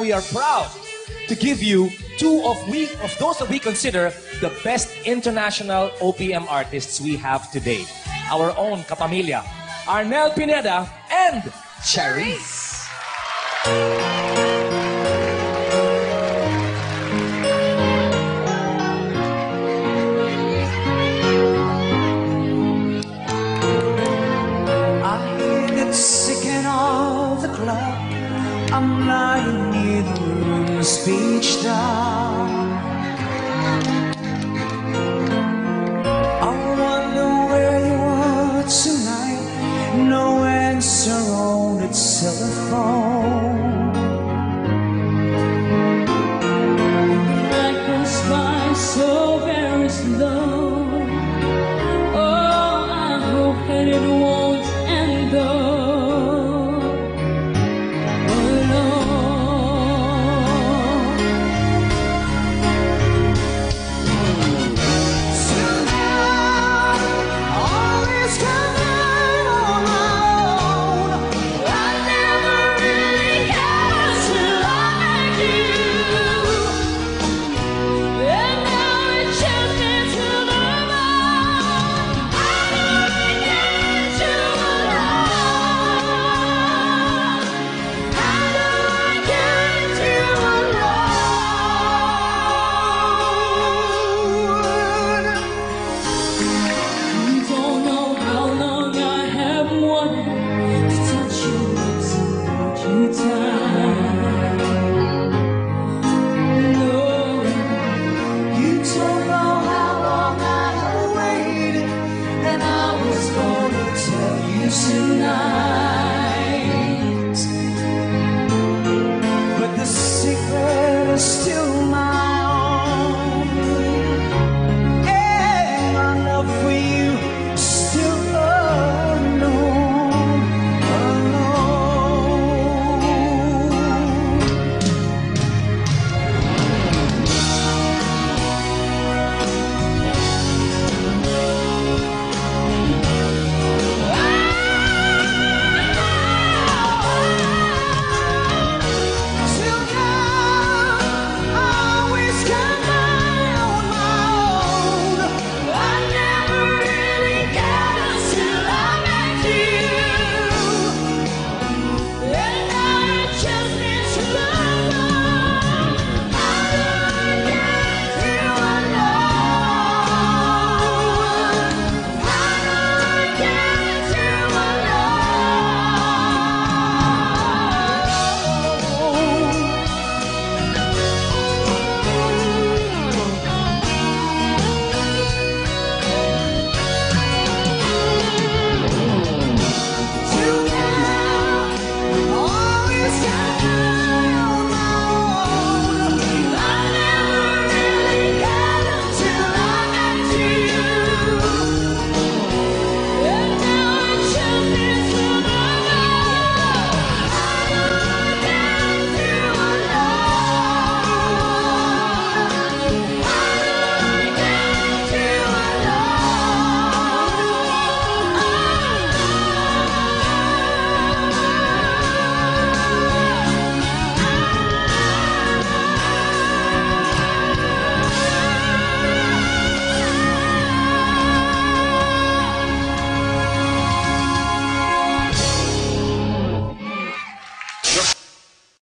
We are proud to give you two of we of those that we consider the best international OPM artists we have today. Our own kapamilya, Arnel Pineda and Cherries. I'm lying near the room, speech down. mercy.